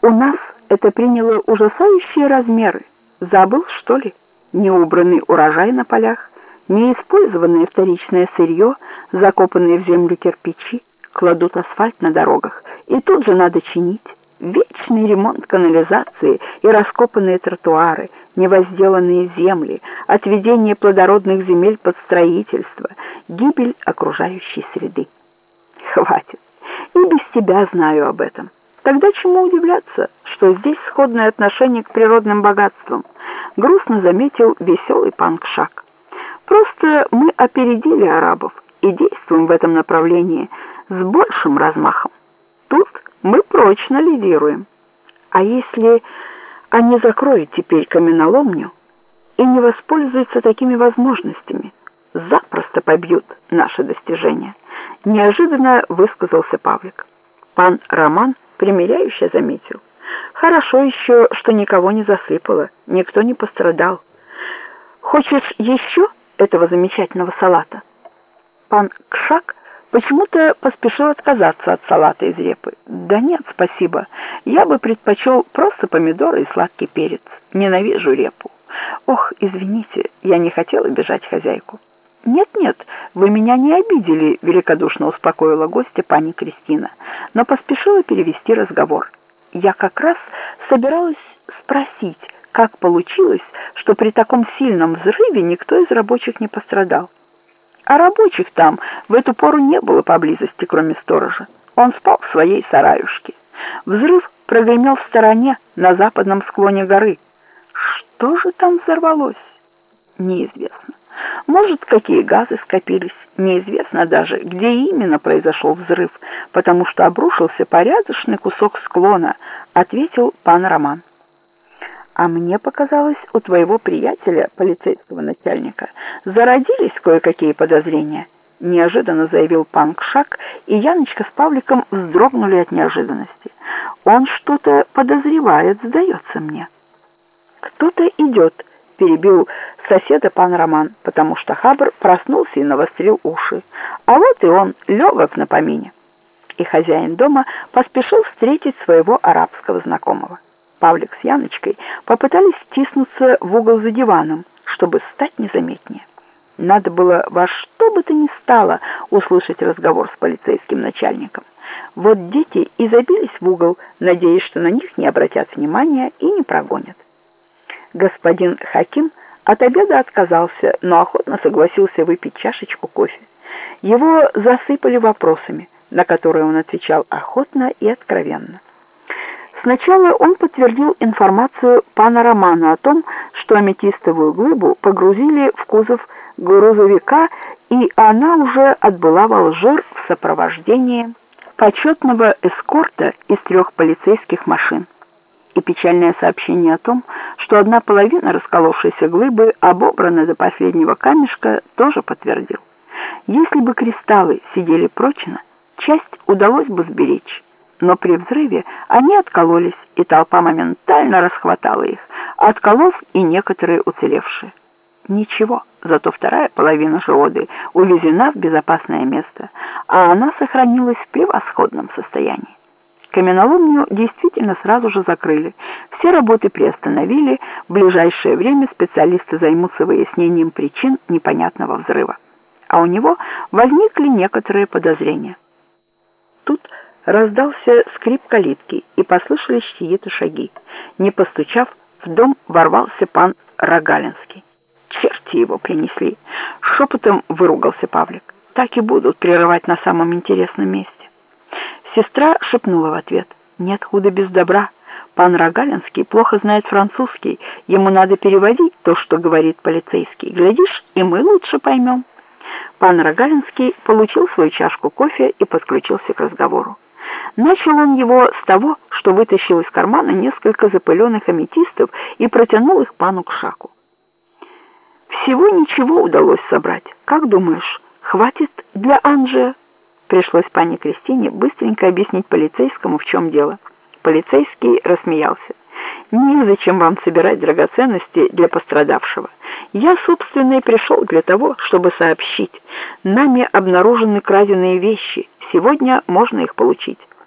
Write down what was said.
У нас это приняло ужасающие размеры. Забыл, что ли? Неубранный урожай на полях, неиспользованное вторичное сырье, закопанные в землю кирпичи, кладут асфальт на дорогах, и тут же надо чинить. Вечный ремонт канализации и раскопанные тротуары, невозделанные земли, отведение плодородных земель под строительство, гибель окружающей среды. Хватит. И без тебя знаю об этом. Тогда чему удивляться, что здесь сходное отношение к природным богатствам? Грустно заметил веселый панк-шаг. Просто мы опередили арабов и действуем в этом направлении с большим размахом. Тут мы прочно лидируем. А если они закроют теперь каменоломню и не воспользуются такими возможностями, запросто побьют наши достижения, неожиданно высказался Павлик. Пан Роман примиряюще заметил. Хорошо еще, что никого не засыпало, никто не пострадал. Хочешь еще этого замечательного салата? Пан Кшак почему-то поспешил отказаться от салата из репы. Да нет, спасибо. Я бы предпочел просто помидоры и сладкий перец. Ненавижу репу. Ох, извините, я не хотел обижать хозяйку. «Нет-нет, вы меня не обидели», — великодушно успокоила гостя пани Кристина, но поспешила перевести разговор. «Я как раз собиралась спросить, как получилось, что при таком сильном взрыве никто из рабочих не пострадал. А рабочих там в эту пору не было поблизости, кроме сторожа. Он спал в своей сараюшке. Взрыв прогремел в стороне, на западном склоне горы. Что же там взорвалось? Неизвестно. Может, какие газы скопились, неизвестно даже, где именно произошел взрыв, потому что обрушился порядочный кусок склона, ответил пан Роман. А мне показалось, у твоего приятеля, полицейского начальника, зародились кое-какие подозрения, неожиданно заявил пан Кшак, и Яночка с Павликом вздрогнули от неожиданности. Он что-то подозревает, сдается мне. Кто-то идет, перебил соседа пан Роман, потому что Хабр проснулся и навострил уши. А вот и он, легок на помине. И хозяин дома поспешил встретить своего арабского знакомого. Павлик с Яночкой попытались втиснуться в угол за диваном, чтобы стать незаметнее. Надо было во что бы то ни стало услышать разговор с полицейским начальником. Вот дети и забились в угол, надеясь, что на них не обратят внимания и не прогонят. Господин Хаким от обеда отказался, но охотно согласился выпить чашечку кофе. Его засыпали вопросами, на которые он отвечал охотно и откровенно. Сначала он подтвердил информацию пана Романа о том, что аметистовую глыбу погрузили в кузов грузовика, и она уже отбыла в Алжир в сопровождении почетного эскорта из трех полицейских машин и печальное сообщение о том, что одна половина расколовшейся глыбы обобрана до последнего камешка, тоже подтвердил. Если бы кристаллы сидели прочно, часть удалось бы сберечь, но при взрыве они откололись, и толпа моментально расхватала их, отколов и некоторые уцелевшие. Ничего, зато вторая половина желуды увезена в безопасное место, а она сохранилась в превосходном состоянии. Каменоломню действительно сразу же закрыли. Все работы приостановили. В ближайшее время специалисты займутся выяснением причин непонятного взрыва. А у него возникли некоторые подозрения. Тут раздался скрип калитки, и послышались чьи-то шаги. Не постучав, в дом ворвался пан Рогалинский. «Черти его принесли!» Шепотом выругался Павлик. «Так и будут прерывать на самом интересном месте». Сестра шепнула в ответ. «Нет худа без добра. Пан Рогалинский плохо знает французский. Ему надо переводить то, что говорит полицейский. Глядишь, и мы лучше поймем». Пан Рогалинский получил свою чашку кофе и подключился к разговору. Начал он его с того, что вытащил из кармана несколько запыленных аметистов и протянул их пану Кшаку. «Всего ничего удалось собрать. Как думаешь, хватит для Анжи?» Пришлось пане Кристине быстренько объяснить полицейскому, в чем дело. Полицейский рассмеялся. «Незачем вам собирать драгоценности для пострадавшего. Я, собственно, и пришел для того, чтобы сообщить. Нами обнаружены краденые вещи. Сегодня можно их получить».